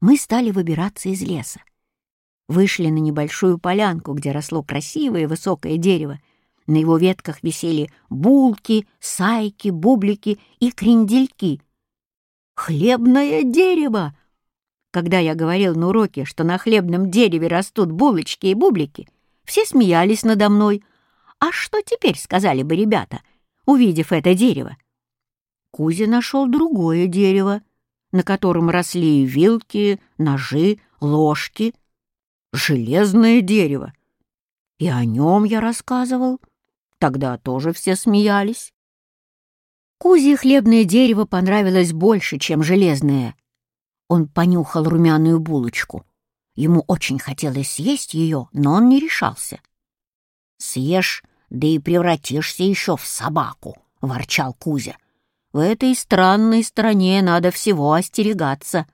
Мы стали выбираться из леса. Вышли на небольшую полянку, где росло красивое высокое дерево. На его ветках висели булки, сайки, бублики и крендельки. Хлебное дерево! Когда я говорил на уроке, что на хлебном дереве растут булочки и бублики, все смеялись надо мной. А что теперь сказали бы ребята, увидев это дерево? Кузя нашел другое дерево, на котором росли вилки, ножи, ложки. Железное дерево. И о нем я рассказывал. Тогда тоже все смеялись. Кузе хлебное дерево понравилось больше, чем железное. Он понюхал румяную булочку. Ему очень хотелось съесть ее, но он не решался. «Съешь, да и превратишься еще в собаку», — ворчал Кузя. В этой странной стране надо всего остерегаться.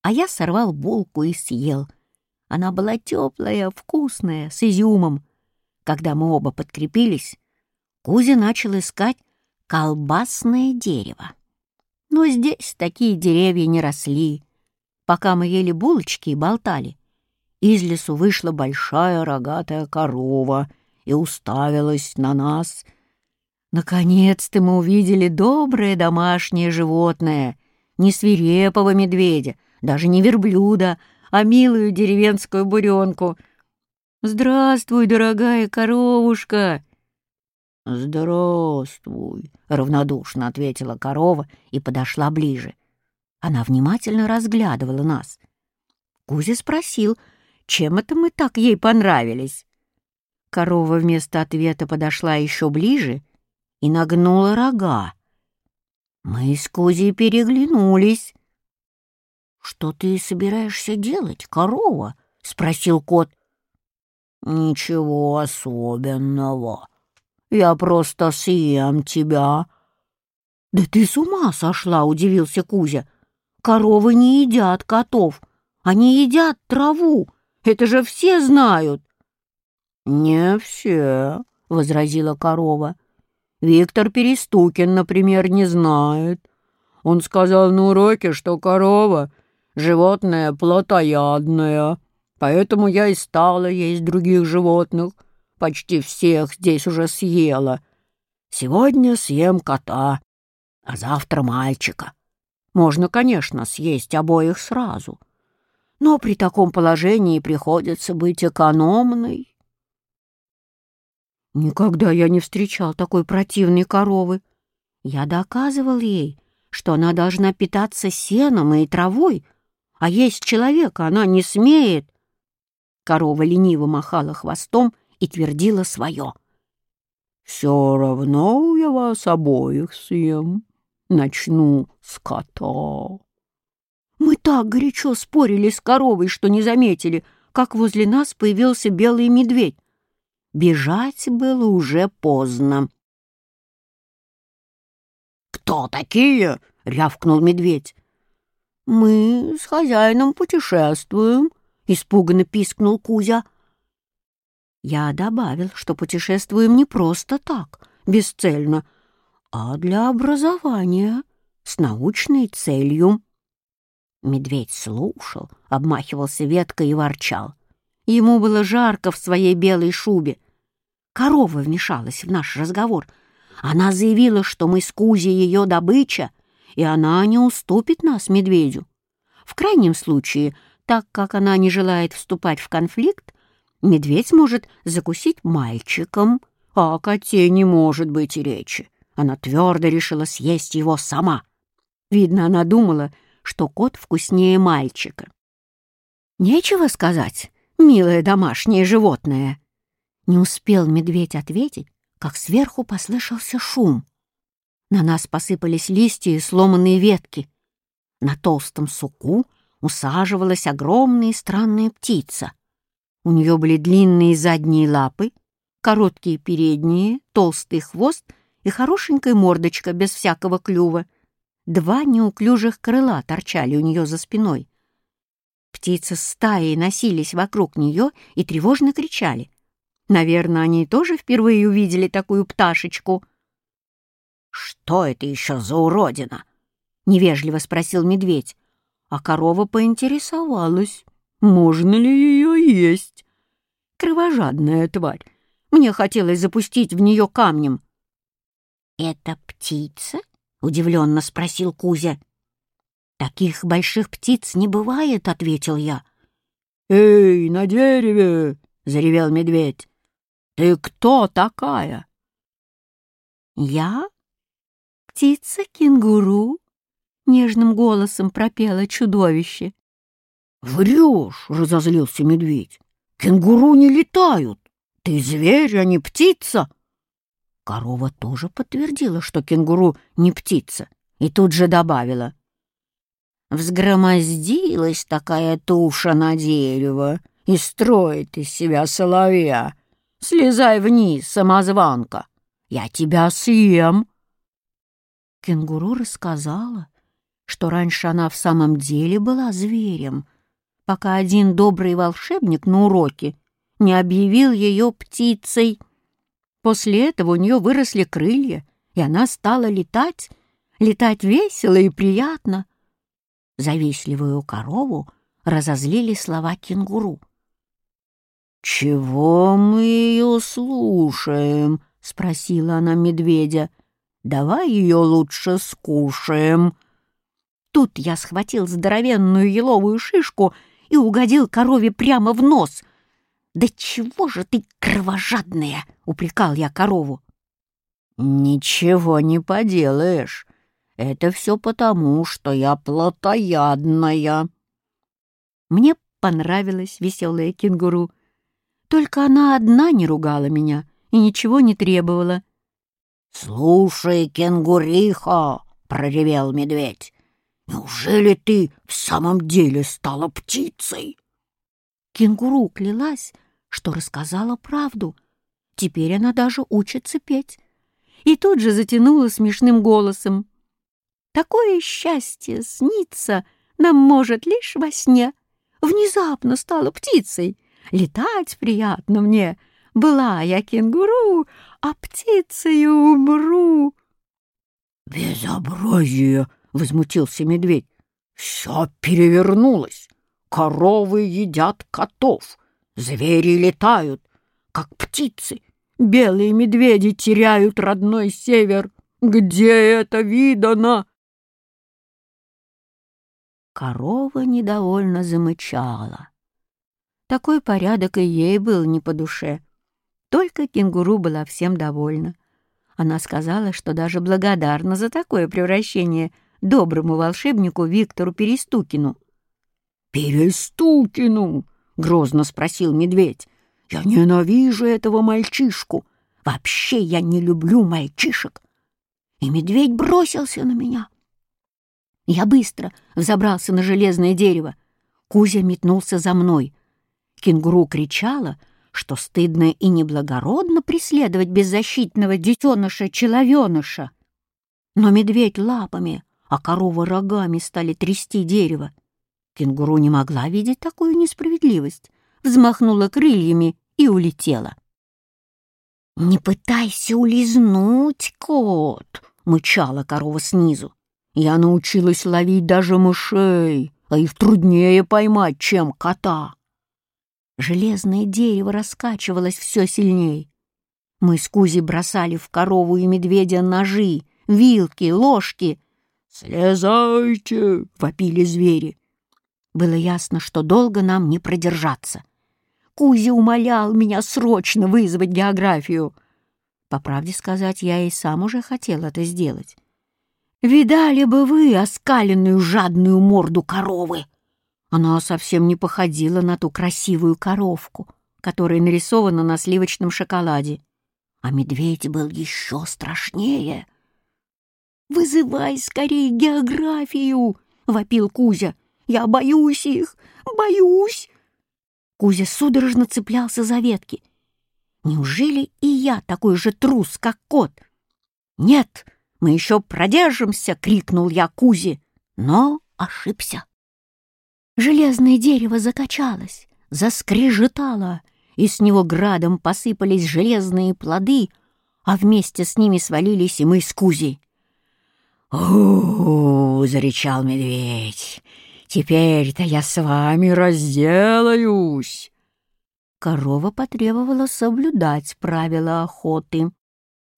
А я сорвал булку и съел. Она была теплая, вкусная, с изюмом. Когда мы оба подкрепились, Кузя начал искать колбасное дерево. Но здесь такие деревья не росли. Пока мы ели булочки и болтали, из лесу вышла большая рогатая корова и уставилась на нас — Наконец-то мы увидели доброе домашнее животное, не свирепого медведя, даже не верблюда, а милую деревенскую буренку. «Здравствуй, дорогая коровушка!» «Здравствуй!» — равнодушно ответила корова и подошла ближе. Она внимательно разглядывала нас. Кузя спросил, чем это мы так ей понравились. Корова вместо ответа подошла еще ближе — и нагнула рога. Мы с Кузей переглянулись. «Что ты собираешься делать, корова?» — спросил кот. «Ничего особенного. Я просто съем тебя». «Да ты с ума сошла!» — удивился Кузя. «Коровы не едят котов, они едят траву. Это же все знают». «Не все», — возразила корова. Виктор Перестукин, например, не знает. Он сказал на уроке, что корова — животное плотоядное, поэтому я и стала есть других животных. Почти всех здесь уже съела. Сегодня съем кота, а завтра мальчика. Можно, конечно, съесть обоих сразу, но при таком положении приходится быть экономной. Никогда я не встречал такой противной коровы. Я доказывал ей, что она должна питаться сеном и травой, а есть человека она не смеет. Корова лениво махала хвостом и твердила свое. «Все равно я вас обоих съем. Начну с кота». Мы так горячо спорили с коровой, что не заметили, как возле нас появился белый медведь. Бежать было уже поздно. «Кто такие?» — рявкнул медведь. «Мы с хозяином путешествуем», — испуганно пискнул Кузя. Я добавил, что путешествуем не просто так, бесцельно, а для образования, с научной целью. Медведь слушал, обмахивался веткой и ворчал. Ему было жарко в своей белой шубе. Корова вмешалась в наш разговор. Она заявила, что мы с Кузей ее добыча, и она не уступит нас медведю. В крайнем случае, так как она не желает вступать в конфликт, медведь может закусить мальчиком, а о коте не может быть и речи. Она твердо решила съесть его сама. Видно, она думала, что кот вкуснее мальчика. Нечего сказать, милое домашнее животное. Не успел медведь ответить, как сверху послышался шум. На нас посыпались листья и сломанные ветки. На толстом суку усаживалась огромная и странная птица. У нее были длинные задние лапы, короткие передние, толстый хвост и хорошенькая мордочка без всякого клюва. Два неуклюжих крыла торчали у нее за спиной. Птицы стаей носились вокруг нее и тревожно кричали. Наверное, они тоже впервые увидели такую пташечку. «Что это еще за уродина?» — невежливо спросил медведь. а корова поинтересовалась, можно ли ее есть. Кровожадная тварь. Мне хотелось запустить в нее камнем. «Это птица?» — удивленно спросил Кузя. «Таких больших птиц не бывает», — ответил я. «Эй, на дереве!» — заревел медведь. «Ты кто такая?» «Я птица-кенгуру», — нежным голосом пропело чудовище. «Врешь!» — разозлился медведь. «Кенгуру не летают! Ты зверь, а не птица!» Корова тоже подтвердила, что кенгуру не птица, и тут же добавила. Взгромоздилась такая туша на дерево и строит из себя соловья. Слезай вниз, самозванка, я тебя съем. Кенгуру рассказала, что раньше она в самом деле была зверем, пока один добрый волшебник на уроке не объявил ее птицей. После этого у нее выросли крылья, и она стала летать, летать весело и приятно. Завистливую корову разозлили слова кенгуру. «Чего мы ее слушаем?» — спросила она медведя. «Давай ее лучше скушаем». Тут я схватил здоровенную еловую шишку и угодил корове прямо в нос. «Да чего же ты кровожадная!» — упрекал я корову. «Ничего не поделаешь. Это все потому, что я плотоядная». Мне понравилась веселая кенгуру. Только она одна не ругала меня и ничего не требовала. «Слушай, кенгуриха!» — проревел медведь. «Неужели ты в самом деле стала птицей?» Кенгуру клялась, что рассказала правду. Теперь она даже учится петь. И тут же затянула смешным голосом. «Такое счастье снится нам может лишь во сне. Внезапно стала птицей. Летать приятно мне. Была я кенгуру, а птицей умру». «Безобразие!» — возмутился медведь. «Все перевернулось. Коровы едят котов, звери летают, как птицы. Белые медведи теряют родной север. Где это видано?» Корова недовольно замычала. Такой порядок и ей был не по душе. Только кенгуру была всем довольна. Она сказала, что даже благодарна за такое превращение доброму волшебнику Виктору Перестукину. «Перестукину?» — грозно спросил медведь. «Я ненавижу этого мальчишку. Вообще я не люблю мальчишек». И медведь бросился на меня. Я быстро взобрался на железное дерево. Кузя метнулся за мной. Кенгуру кричала, что стыдно и неблагородно преследовать беззащитного детеныша-человеныша. Но медведь лапами, а корова рогами стали трясти дерево. Кенгуру не могла видеть такую несправедливость, взмахнула крыльями и улетела. «Не пытайся улизнуть, кот!» — мычала корова снизу. «Я научилась ловить даже мышей, а их труднее поймать, чем кота». Железное дерево раскачивалось все сильней. Мы с Кузей бросали в корову и медведя ножи, вилки, ложки. «Слезайте!» — вопили звери. Было ясно, что долго нам не продержаться. Кузя умолял меня срочно вызвать географию. По правде сказать, я и сам уже хотел это сделать. Видали бы вы оскаленную жадную морду коровы. Она совсем не походила на ту красивую коровку, которая нарисована на сливочном шоколаде. А медведь был еще страшнее. «Вызывай скорее географию!» — вопил Кузя. Я боюсь их, боюсь!» Кузя судорожно цеплялся за ветки. «Неужели и я такой же трус, как кот?» «Нет, мы еще продержимся!» — крикнул я Кузе, но ошибся. Железное дерево закачалось, заскрежетало, и с него градом посыпались железные плоды, а вместе с ними свалились и мы с Кузей. «У-у-у!» — зарычал медведь. Теперь-то я с вами разделаюсь!» Корова потребовала соблюдать правила охоты.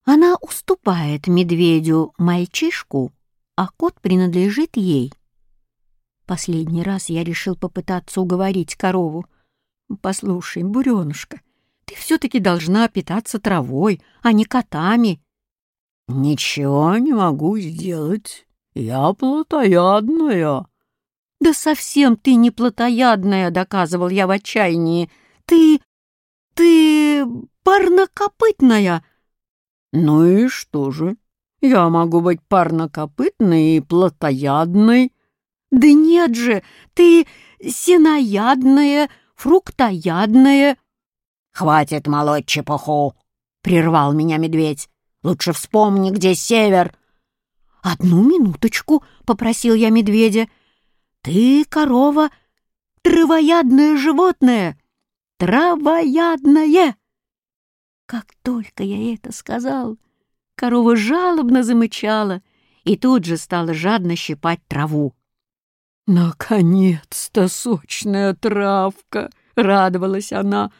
Она уступает медведю мальчишку, а кот принадлежит ей. Последний раз я решил попытаться уговорить корову. «Послушай, буренушка, ты все-таки должна питаться травой, а не котами». «Ничего не могу сделать. Я плотоядная». «Да совсем ты не плотоядная», — доказывал я в отчаянии. «Ты... ты парнокопытная». «Ну и что же? Я могу быть парнокопытной и плотоядной». «Да нет же, ты синоядная, фруктоядная». «Хватит молоть чепуху!» — прервал меня медведь. «Лучше вспомни, где север». «Одну минуточку», — попросил я медведя. «Ты, корова, травоядное животное! Травоядное!» Как только я это сказал, корова жалобно замычала и тут же стала жадно щипать траву. «Наконец-то сочная травка!» — радовалась она.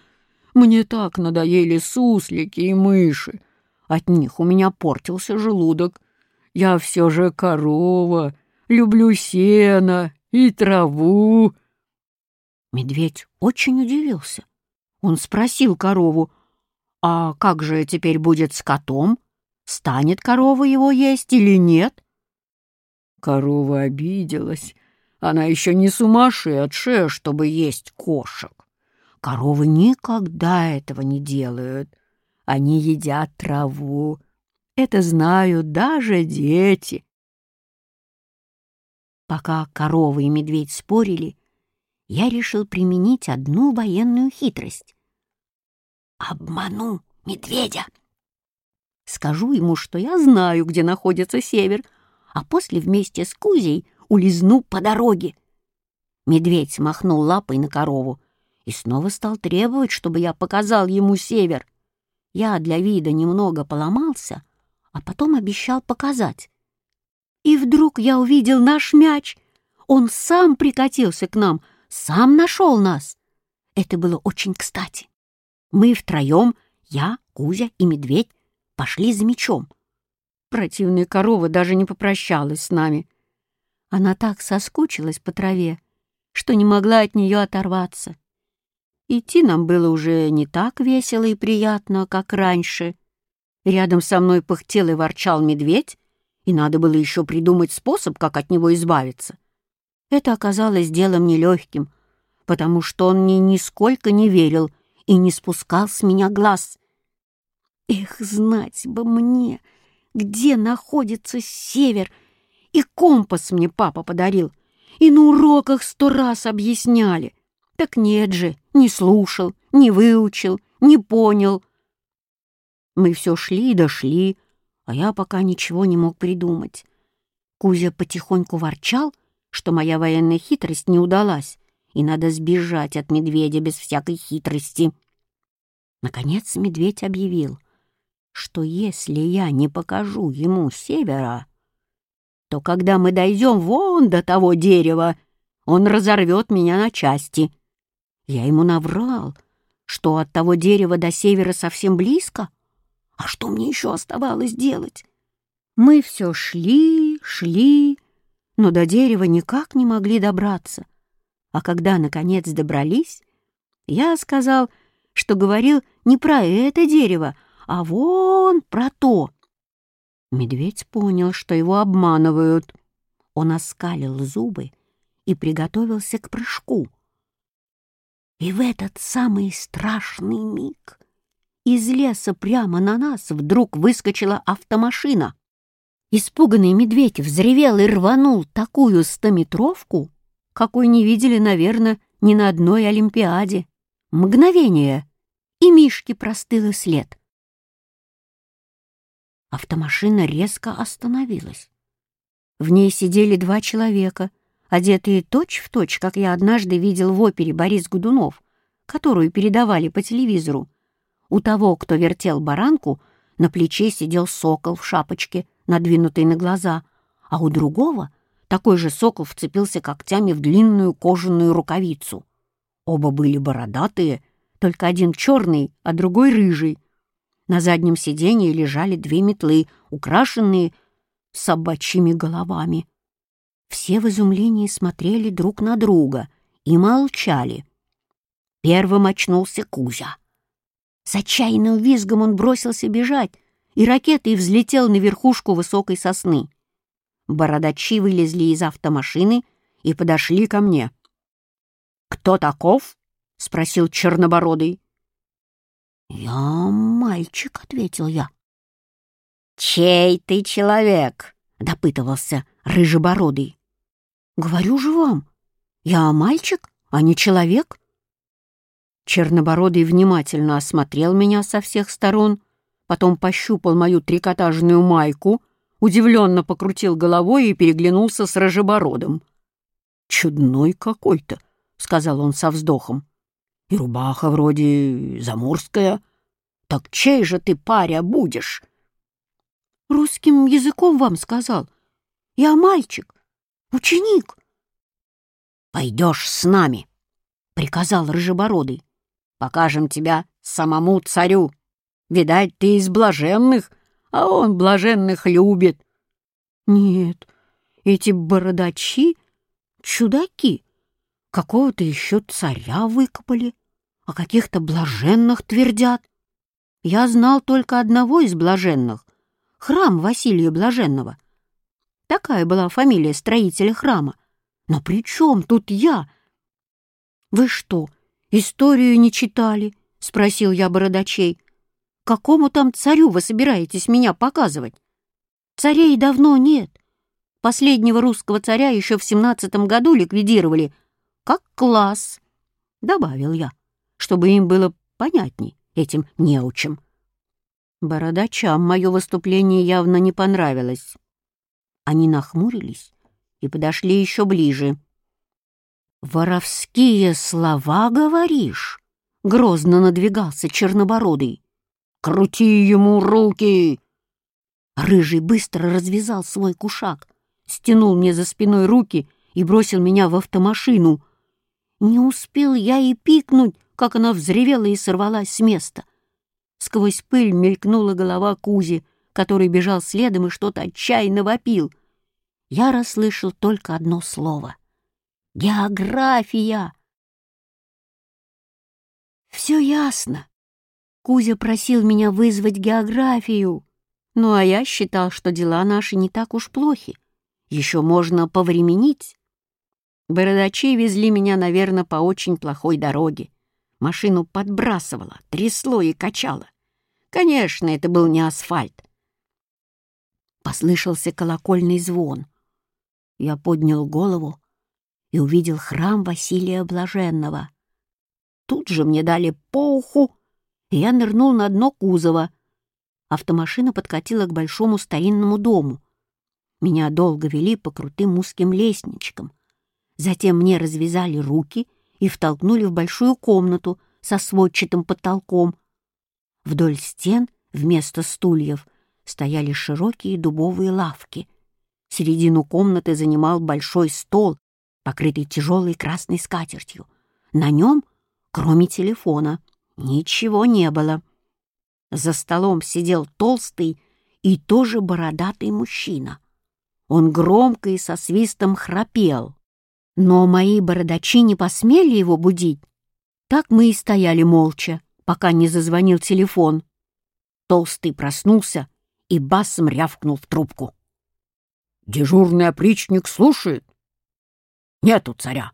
«Мне так надоели суслики и мыши. От них у меня портился желудок. Я все же корова, люблю сено и траву». Медведь очень удивился. Он спросил корову, «А как же теперь будет с котом? Станет корова его есть или нет?» Корова обиделась. Она еще не сумасшедшая, чтобы есть кошек. Коровы никогда этого не делают. Они едят траву. Это знают даже дети. Пока корова и медведь спорили, я решил применить одну военную хитрость. Обману медведя. Скажу ему, что я знаю, где находится север, а после вместе с Кузей улизну по дороге. Медведь смахнул лапой на корову и снова стал требовать, чтобы я показал ему север. Я для вида немного поломался, а потом обещал показать. И вдруг я увидел наш мяч. Он сам прикатился к нам, сам нашел нас. Это было очень кстати. Мы втроем, я, Кузя и медведь, пошли за мячом. Противная корова даже не попрощалась с нами. Она так соскучилась по траве, что не могла от нее оторваться. Идти нам было уже не так весело и приятно, как раньше. Рядом со мной пыхтел и ворчал медведь, и надо было еще придумать способ, как от него избавиться. Это оказалось делом нелегким, потому что он мне нисколько не верил и не спускал с меня глаз. Эх, знать бы мне, где находится север, и компас мне папа подарил, и на уроках сто раз объясняли. Так нет же, не слушал, не выучил, не понял. Мы все шли да шли, а я пока ничего не мог придумать. Кузя потихоньку ворчал, что моя военная хитрость не удалась, и надо сбежать от медведя без всякой хитрости. Наконец медведь объявил, что если я не покажу ему севера, то когда мы дойдем вон до того дерева, он разорвет меня на части. Я ему наврал, что от того дерева до севера совсем близко. А что мне еще оставалось делать? Мы все шли, шли, но до дерева никак не могли добраться. А когда, наконец, добрались, я сказал, что говорил не про это дерево, а вон про то. Медведь понял, что его обманывают. Он оскалил зубы и приготовился к прыжку. И в этот самый страшный миг из леса прямо на нас вдруг выскочила автомашина. Испуганный медведь взревел и рванул такую стометровку, какой не видели, наверное, ни на одной Олимпиаде. Мгновение, и Мишке простыл и след. Автомашина резко остановилась. В ней сидели два человека, одетые точь-в-точь, точь, как я однажды видел в опере «Борис Годунов», которую передавали по телевизору. У того, кто вертел баранку, на плече сидел сокол в шапочке, надвинутой на глаза, а у другого Такой же сокол вцепился когтями в длинную кожаную рукавицу. Оба были бородатые, только один черный, а другой рыжий. На заднем сиденье лежали две метлы, украшенные собачьими головами. Все в изумлении смотрели друг на друга и молчали. Первым очнулся Кузя. С отчаянным визгом он бросился бежать, и ракетой взлетел на верхушку высокой сосны. Бородачи вылезли из автомашины и подошли ко мне. «Кто таков?» — спросил Чернобородый. «Я мальчик», — ответил я. «Чей ты человек?» — допытывался Рыжебородый. «Говорю же вам, я мальчик, а не человек». Чернобородый внимательно осмотрел меня со всех сторон, потом пощупал мою трикотажную майку, удивленно покрутил головой и переглянулся с Рыжебородым. «Чудной какой-то», — сказал он со вздохом. «И рубаха вроде заморская. Так чей же ты, паря, будешь?» «Русским языком вам сказал. Я мальчик, ученик». «Пойдешь с нами», — приказал Рыжебородый. Покажем тебя самому царю. Видать, ты из блаженных, а он блаженных любит. Нет, эти бородачи — чудаки. Какого-то еще царя выкопали, а каких-то блаженных твердят. Я знал только одного из блаженных — храм Василия Блаженного. Такая была фамилия строителя храма. Но при чем тут я? Вы что, «Историю не читали?» — спросил я бородачей. «Какому там царю вы собираетесь меня показывать? Царей давно нет. Последнего русского царя еще в семнадцатом году ликвидировали. Как класс!» — добавил я, чтобы им было понятней, этим неучим. Бородачам мое выступление явно не понравилось. Они нахмурились и подошли еще ближе. «Воровские слова, говоришь?» — грозно надвигался Чернобородый. «Крути ему руки!» Рыжий быстро развязал свой кушак, стянул мне за спиной руки и бросил меня в автомашину. Не успел я и пикнуть, как она взревела и сорвалась с места. Сквозь пыль мелькнула голова Кузи, который бежал следом и что-то отчаянно вопил. Я расслышал только одно слово — География! Все ясно. Кузя просил меня вызвать географию. Ну, а я считал, что дела наши не так уж плохи. Еще можно повременить. Бородачи везли меня, наверное, по очень плохой дороге. Машину подбрасывало, трясло и качало. Конечно, это был не асфальт. Послышался колокольный звон. Я поднял голову и увидел храм Василия Блаженного. Тут же мне дали по уху, и я нырнул на дно кузова. Автомашина подкатила к большому старинному дому. Меня долго вели по крутым узким лестничкам. Затем мне развязали руки и втолкнули в большую комнату со сводчатым потолком. Вдоль стен вместо стульев стояли широкие дубовые лавки. Середину комнаты занимал большой стол покрытый тяжелой красной скатертью. На нем, кроме телефона, ничего не было. За столом сидел толстый и тоже бородатый мужчина. Он громко и со свистом храпел. Но мои бородачи не посмели его будить. Так мы и стояли молча, пока не зазвонил телефон. Толстый проснулся и басом рявкнул в трубку. «Дежурный опричник слушает. Нету царя.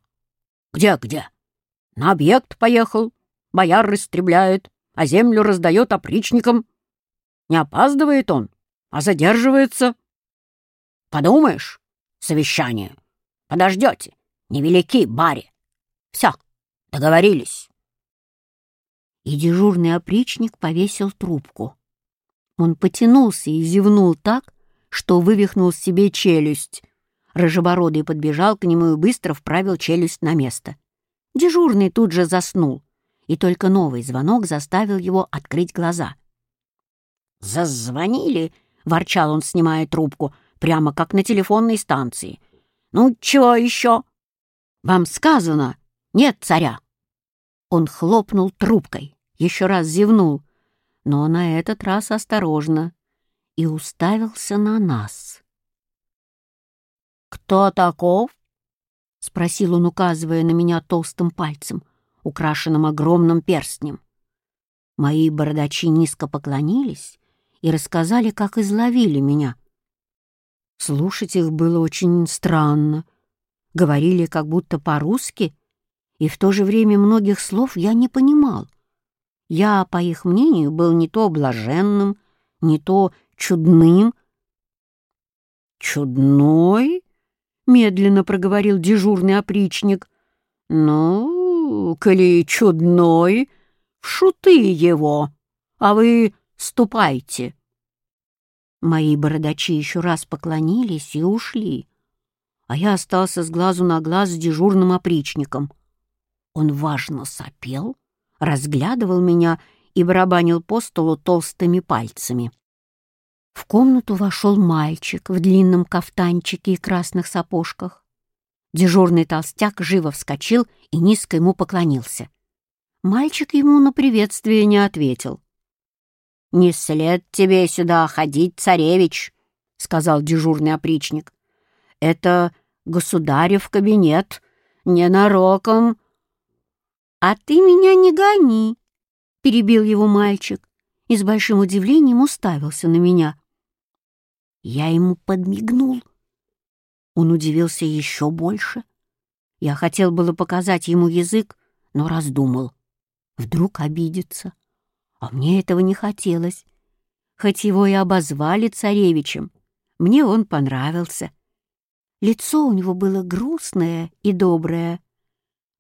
Где-где? На объект поехал, бояр расстреляет, а землю раздает опричникам. Не опаздывает он, а задерживается. Подумаешь, совещание. Подождете, невелики баре. Все, договорились. И дежурный опричник повесил трубку. Он потянулся и зевнул так, что вывихнул себе челюсть. Рыжебородый подбежал к нему и быстро вправил челюсть на место. Дежурный тут же заснул, и только новый звонок заставил его открыть глаза. «Зазвонили!» — ворчал он, снимая трубку, прямо как на телефонной станции. Ну, чего еще? Вам сказано, нет царя. Он хлопнул трубкой, еще раз зевнул, но на этот раз осторожно, и уставился на нас. «Кто таков?» — спросил он, указывая на меня толстым пальцем, украшенным огромным перстнем. Мои бородачи низко поклонились и рассказали, как изловили меня. Слушать их было очень странно. Говорили как будто по-русски, и в то же время многих слов я не понимал. Я, по их мнению, был не то блаженным, не то чудным. «Чудной?» — медленно проговорил дежурный опричник. «Ну, коли чудной, шуты его, а вы ступайте». Мои бородачи еще раз поклонились и ушли, а я остался с глазу на глаз с дежурным опричником. Он важно сопел, разглядывал меня и барабанил по столу толстыми пальцами. В комнату вошел мальчик в длинном кафтанчике и красных сапожках. Дежурный толстяк живо вскочил и низко ему поклонился. Мальчик ему на приветствие не ответил. «Не след тебе сюда ходить, царевич», — сказал дежурный опричник. «Это государев кабинет, ненароком». «А ты меня не гони», — перебил его мальчик и с большим удивлением уставился на меня. Я ему подмигнул. Он удивился еще больше. Я хотел было показать ему язык, но раздумал. Вдруг обидится. А мне этого не хотелось. Хоть его и обозвали царевичем, мне он понравился. Лицо у него было грустное и доброе.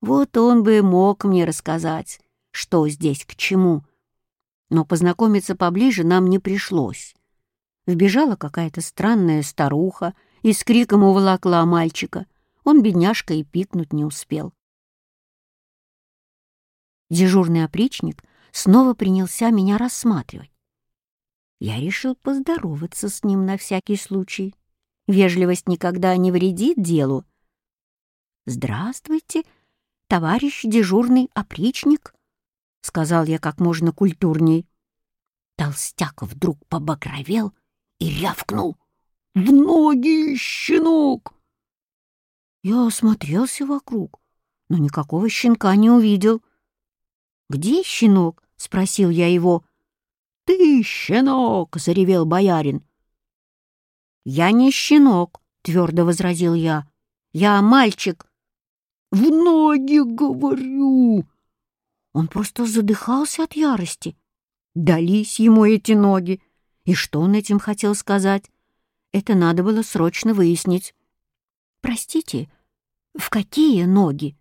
Вот он бы мог мне рассказать, что здесь к чему. Но познакомиться поближе нам не пришлось. Вбежала какая-то странная старуха и с криком уволокла мальчика. Он, бедняжка, и пикнуть не успел. Дежурный опричник снова принялся меня рассматривать. Я решил поздороваться с ним на всякий случай. Вежливость никогда не вредит делу. «Здравствуйте, товарищ дежурный опричник», — сказал я как можно культурней. Толстяк вдруг побагровел и рявкнул. «В ноги, щенок!» Я осмотрелся вокруг, но никакого щенка не увидел. «Где щенок?» — спросил я его. «Ты щенок!» — заревел боярин. «Я не щенок», — твердо возразил я. «Я мальчик». «В ноги, говорю!» Он просто задыхался от ярости. Дались ему эти ноги. И что он этим хотел сказать? Это надо было срочно выяснить. «Простите, в какие ноги?»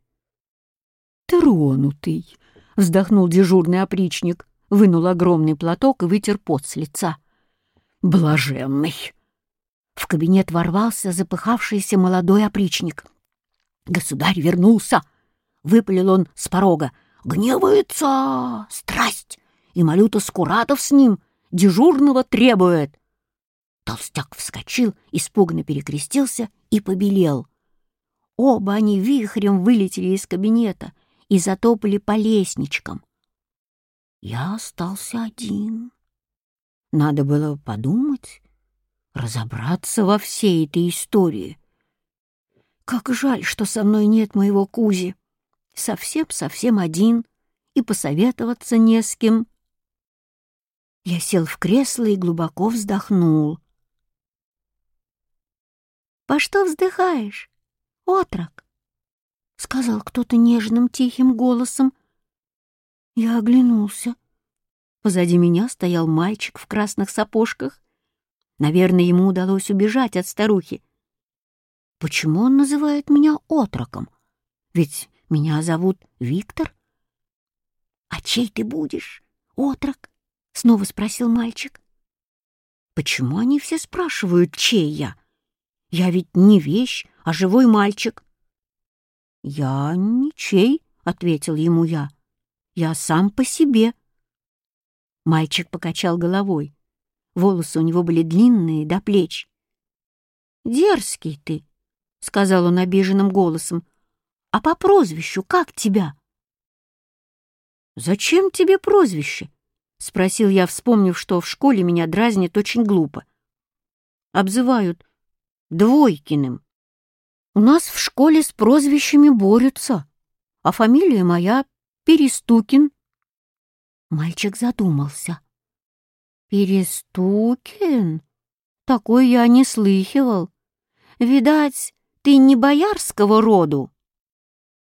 «Тронутый», — вздохнул дежурный опричник, вынул огромный платок и вытер пот с лица. «Блаженный!» В кабинет ворвался запыхавшийся молодой опричник. «Государь вернулся!» — выпалил он с порога. «Гневается! Страсть! И Малюта Скуратов с ним!» Дежурного требует!» Толстяк вскочил, испуганно перекрестился и побелел. Оба они вихрем вылетели из кабинета и затопали по лестничкам. Я остался один. Надо было подумать, разобраться во всей этой истории. Как жаль, что со мной нет моего Кузи. Совсем-совсем один, и посоветоваться не с кем. Я сел в кресло и глубоко вздохнул. «По что вздыхаешь, отрок?» — сказал кто-то нежным тихим голосом. Я оглянулся. Позади меня стоял мальчик в красных сапожках. Наверное, ему удалось убежать от старухи. Почему он называет меня отроком? Ведь меня зовут Виктор. А чей ты будешь, отрок? — снова спросил мальчик. «Почему они все спрашивают, чей я? Я ведь не вещь, а живой мальчик». «Я ничей», — ответил ему я. «Я сам по себе». Мальчик покачал головой. Волосы у него были длинные, до плеч. «Дерзкий ты, сказал он обиженным голосом. «А по прозвищу как тебя?» «Зачем тебе прозвище?» — спросил я, вспомнив, что в школе меня дразнит очень глупо. «Обзывают Двойкиным. У нас в школе с прозвищами борются, а фамилия моя Перестукин». Мальчик задумался. «Перестукин? Такой я не слыхивал. Видать, ты не боярского роду?»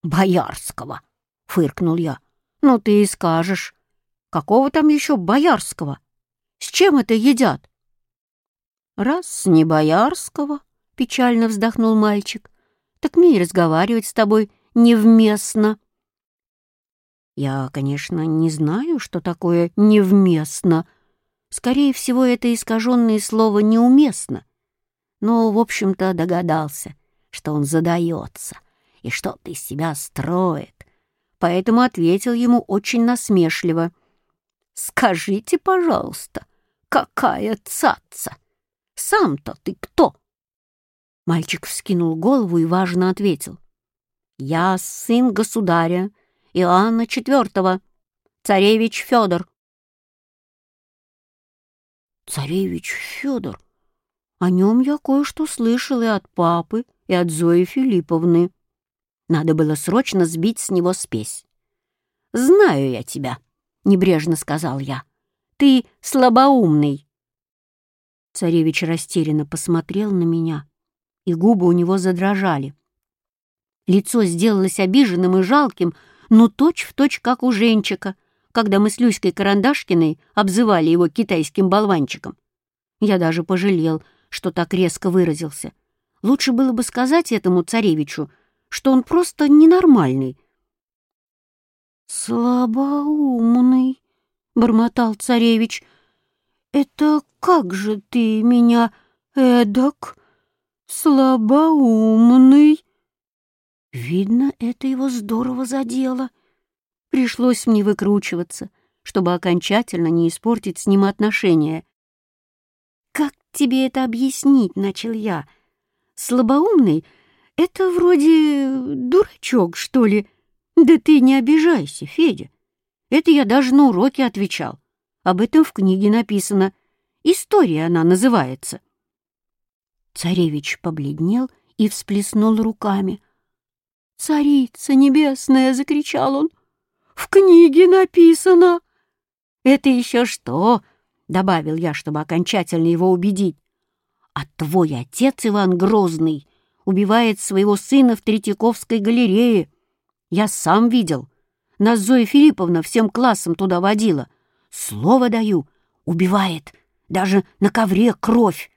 «Боярского!» — фыркнул я. «Ну ты и скажешь. Какого там еще боярского? С чем это едят?» «Раз не боярского», — печально вздохнул мальчик, «так мне и разговаривать с тобой невместно». Я, конечно, не знаю, что такое «невместно». Скорее всего, это искаженное слово «неуместно». Но, в общем-то, догадался, что он задается и что-то из себя строит. Поэтому ответил ему очень насмешливо. «Скажите, пожалуйста, какая цаца? Сам-то ты кто?» Мальчик вскинул голову и важно ответил. «Я сын государя Иоанна IV, царевич Федор». «Царевич Федор? О нем я кое-что слышал и от папы, и от Зои Филипповны. Надо было срочно сбить с него спесь. «Знаю я тебя», — небрежно сказал я. «Ты слабоумный». Царевич растерянно посмотрел на меня, и губы у него задрожали. Лицо сделалось обиженным и жалким, но точь-в-точь, точь, как у Женчика, когда мы с Люськой Карандашкиной обзывали его китайским болванчиком. Я даже пожалел, что так резко выразился. Лучше было бы сказать этому царевичу, что он просто ненормальный. «Слабоумный», — бормотал царевич, — «это как же ты меня эдак, слабоумный?» Видно, это его здорово задело. Пришлось мне выкручиваться, чтобы окончательно не испортить с ним отношения. «Как тебе это объяснить?» — начал я. «Слабоумный — это вроде дурачок, что ли?» «Да ты не обижайся, Федя. Это я даже на уроке отвечал. Об этом в книге написано. История она называется». Царевич побледнел и всплеснул руками — «Царица небесная!» — закричал он. «В книге написано!» «Это еще что?» — добавил я, чтобы окончательно его убедить. «А твой отец, Иван Грозный, убивает своего сына в Третьяковской галерее. Я сам видел. Нас Зоя Филипповна всем классом туда водила. Слово даю, убивает. Даже на ковре кровь».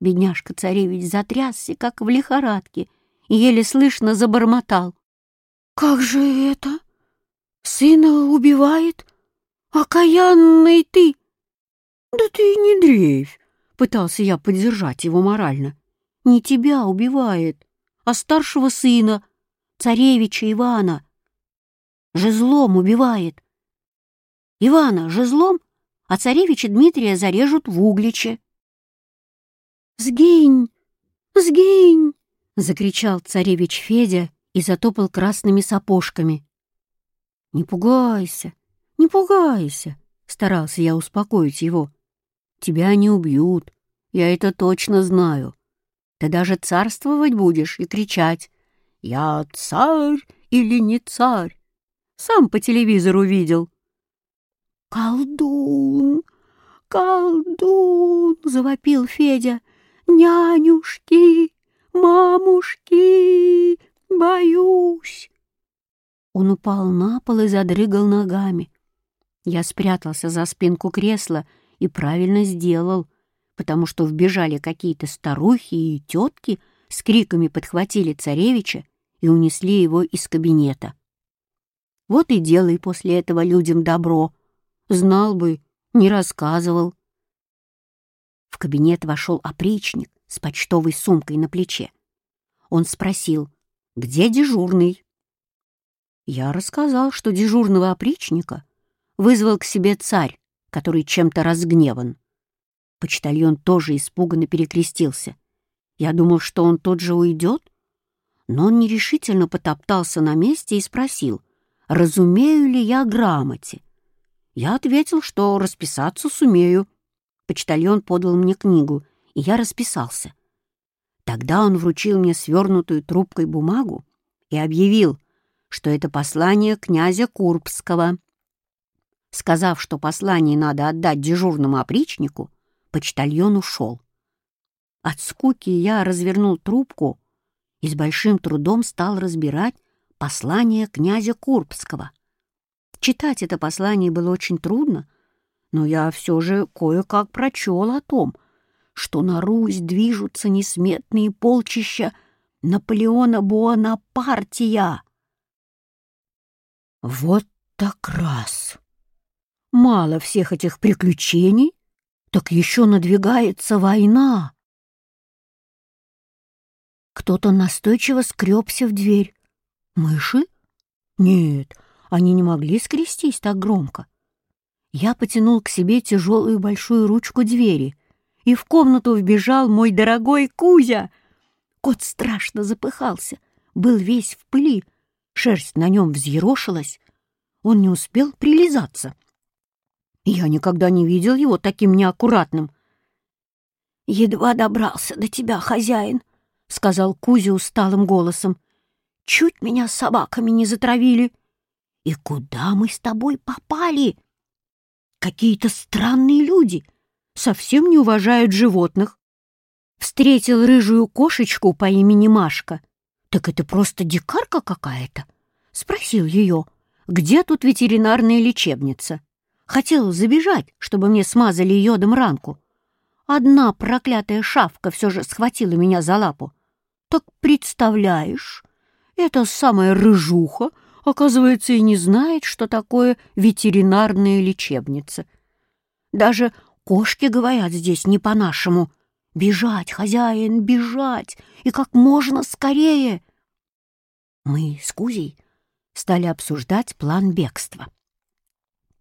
Бедняжка-царевич затрясся, как в лихорадке, — и еле слышно забормотал. «Как же это? Сына убивает? Окаянный ты!» «Да ты не дрейфь!» — пытался я поддержать его морально. «Не тебя убивает, а старшего сына, царевича Ивана. Жезлом убивает. Ивана жезлом, а царевича Дмитрия зарежут в Угличе». «Сгинь! Сгинь!» — закричал царевич Федя и затопал красными сапожками. «Не пугайся, не пугайся!» — старался я успокоить его. «Тебя не убьют, я это точно знаю. Ты даже царствовать будешь и кричать «Я царь или не царь?» Сам по телевизору видел. «Колдун! Колдун!» — завопил Федя. «Нянюшки! «Мамушки, боюсь!» Он упал на пол и задрыгал ногами. Я спрятался за спинку кресла и правильно сделал, потому что вбежали какие-то старухи и тетки, с криками подхватили царевича и унесли его из кабинета. Вот и делай после этого людям добро. Знал бы, не рассказывал. В кабинет вошел опричник с почтовой сумкой на плече. Он спросил, где дежурный? Я рассказал, что дежурного опричника вызвал к себе царь, который чем-то разгневан. Почтальон тоже испуганно перекрестился. Я думал, что он тут же уйдет, но он нерешительно потоптался на месте и спросил, разумею ли я грамоте. Я ответил, что расписаться сумею. Почтальон подал мне книгу, и я расписался. Тогда он вручил мне свернутую трубкой бумагу и объявил, что это послание князя Курбского. Сказав, что послание надо отдать дежурному опричнику, почтальон ушел. От скуки я развернул трубку и с большим трудом стал разбирать послание князя Курбского. Читать это послание было очень трудно, но я все же кое-как прочел о том, что на Русь движутся несметные полчища Наполеона Буонапартия. Вот так раз! Мало всех этих приключений, так еще надвигается война. Кто-то настойчиво скребся в дверь. Мыши? Нет, они не могли скрестись так громко. Я потянул к себе тяжелую большую ручку двери, и в комнату вбежал мой дорогой Кузя. Кот страшно запыхался, был весь в пыли, шерсть на нем взъерошилась. Он не успел прилизаться. Я никогда не видел его таким неаккуратным. «Едва добрался до тебя, хозяин», — сказал Кузя усталым голосом. «Чуть меня собаками не затравили». «И куда мы с тобой попали?» «Какие-то странные люди, совсем не уважают животных. Встретил рыжую кошечку по имени Машка. Так это просто дикарка какая-то. Спросил ее, где тут ветеринарная лечебница. Хотел забежать, чтобы мне смазали йодом ранку. Одна проклятая шавка все же схватила меня за лапу. Так представляешь, эта самая рыжуха, оказывается, и не знает, что такое ветеринарная лечебница. Даже кошки говорят здесь не по-нашему. Бежать, хозяин, бежать, и как можно скорее. Мы с Кузей стали обсуждать план бегства.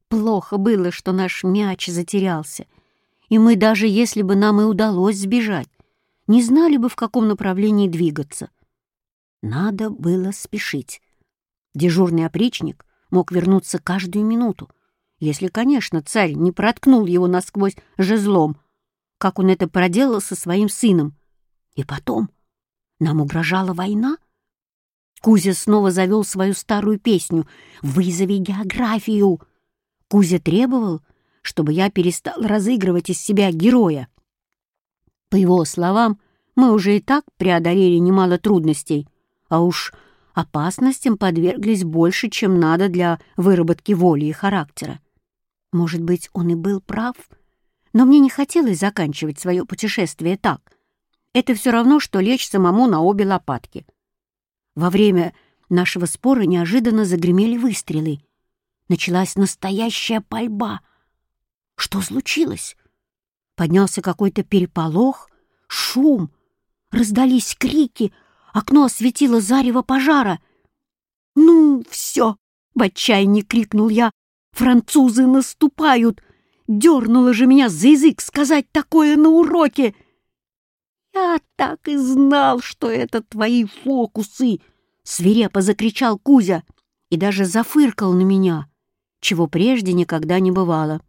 Плохо было, что наш мяч затерялся, и мы даже если бы нам и удалось сбежать, не знали бы, в каком направлении двигаться. Надо было спешить. Дежурный опричник мог вернуться каждую минуту, если, конечно, царь не проткнул его насквозь жезлом, как он это проделал со своим сыном. И потом нам угрожала война. Кузя снова завел свою старую песню «Вызови географию», Кузя требовал, чтобы я перестал разыгрывать из себя героя. По его словам, мы уже и так преодолели немало трудностей, а уж опасностям подверглись больше, чем надо для выработки воли и характера. Может быть, он и был прав, но мне не хотелось заканчивать свое путешествие так. Это все равно, что лечь самому на обе лопатки. Во время нашего спора неожиданно загремели выстрелы — началась настоящая пальба. Что случилось? Поднялся какой-то переполох, шум, раздались крики, окно осветило зарево пожара. «Ну, все!» — в отчаянии крикнул я. «Французы наступают! Дернуло же меня за язык сказать такое на уроке!» «Я так и знал, что это твои фокусы!» — свирепо закричал Кузя и даже зафыркал на меня чего прежде никогда не бывало.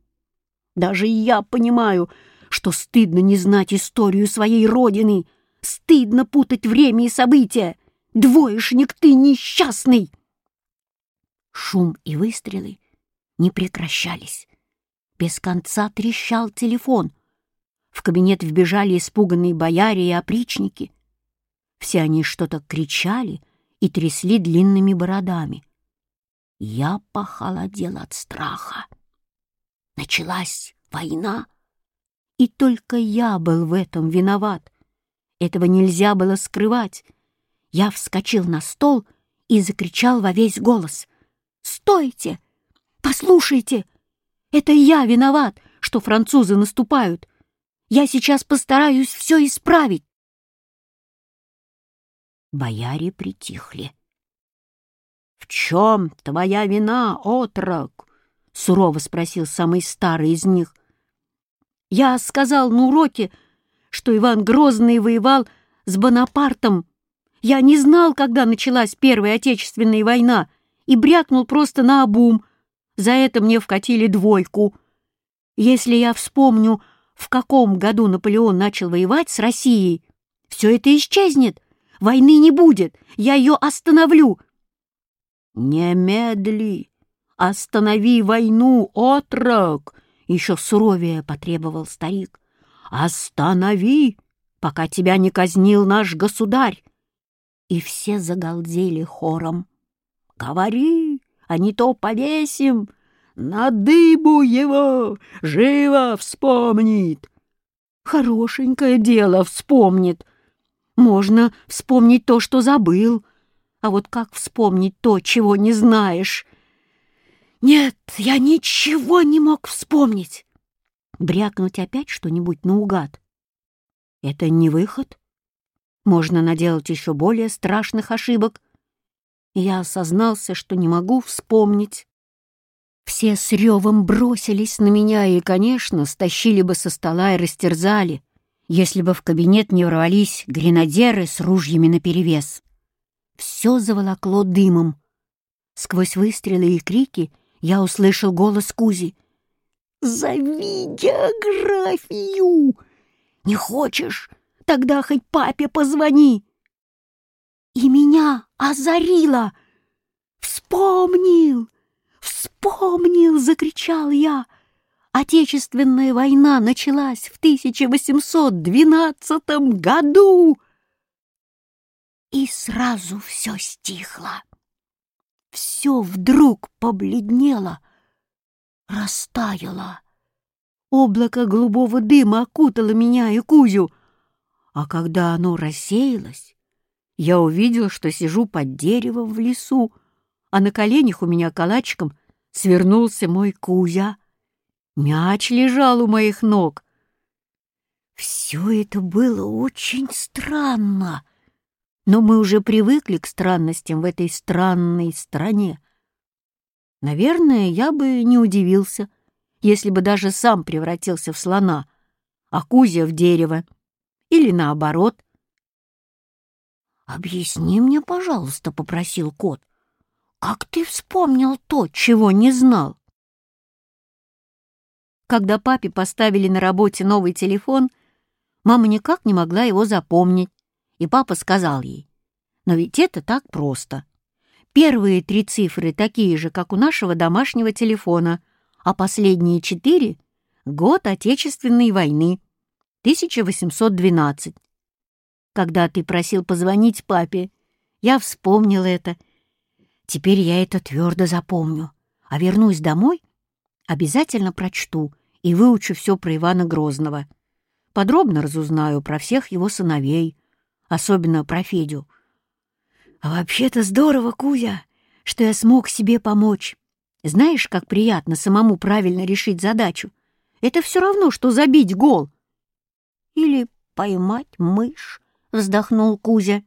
Даже я понимаю, что стыдно не знать историю своей родины, стыдно путать время и события. Двоечник ты несчастный!» Шум и выстрелы не прекращались. Без конца трещал телефон. В кабинет вбежали испуганные бояре и опричники. Все они что-то кричали и трясли длинными бородами. Я похолодел от страха. Началась война, и только я был в этом виноват. Этого нельзя было скрывать. Я вскочил на стол и закричал во весь голос. «Стойте! Послушайте! Это я виноват, что французы наступают! Я сейчас постараюсь все исправить!» Бояре притихли. «В чем твоя вина, отрок?» — сурово спросил самый старый из них. «Я сказал на уроке, что Иван Грозный воевал с Бонапартом. Я не знал, когда началась Первая Отечественная война, и брякнул просто на обум. За это мне вкатили двойку. Если я вспомню, в каком году Наполеон начал воевать с Россией, все это исчезнет. Войны не будет. Я ее остановлю. Немедли. Останови войну, отрок. Еще суровее потребовал старик. Останови, пока тебя не казнил наш государь. И все загалдели хором. Говори, а не то повесим. На дыбу его живо вспомнит. Хорошенькое дело вспомнит. Можно вспомнить то, что забыл. А вот как вспомнить то, чего не знаешь? Нет, я ничего не мог вспомнить. Брякнуть опять что-нибудь наугад. Это не выход. Можно наделать еще более страшных ошибок. Я осознался, что не могу вспомнить. Все с ревом бросились на меня и, конечно, стащили бы со стола и растерзали, если бы в кабинет не ворвались гренадеры с ружьями наперевес. Все заволокло дымом. Сквозь выстрелы и крики я услышал голос Кузи. «Зови географию! Не хочешь? Тогда хоть папе позвони!» И меня озарило! «Вспомнил! Вспомнил!» — закричал я. Отечественная война началась в 1812 году. И сразу все стихло. Все вдруг побледнело, растаяло. Облако голубого дыма окутало меня и Кузю, а когда оно рассеялось, я увидел, что сижу под деревом в лесу, а на коленях у меня калачиком свернулся мой Кузя. Мяч лежал у моих ног. Все это было очень странно, но мы уже привыкли к странностям в этой странной стране. Наверное, я бы не удивился, если бы даже сам превратился в слона, а Кузя в дерево. Или наоборот. «Объясни мне, пожалуйста», — попросил кот, «как ты вспомнил то, чего не знал?» Когда папе поставили на работе новый телефон, мама никак не могла его запомнить, и папа сказал ей, «Но ведь это так просто. Первые три цифры такие же, как у нашего домашнего телефона, а последние четыре — год Отечественной войны, 1812. Когда ты просил позвонить папе, я вспомнил это. Теперь я это твердо запомню, а вернусь домой, обязательно прочту и выучу все про Ивана Грозного. Подробно разузнаю про всех его сыновей, особенно про Федю. А вообще-то здорово, Кузя, что я смог себе помочь. Знаешь, как приятно самому правильно решить задачу? Это все равно, что забить гол. Или поймать мышь, вздохнул Кузя.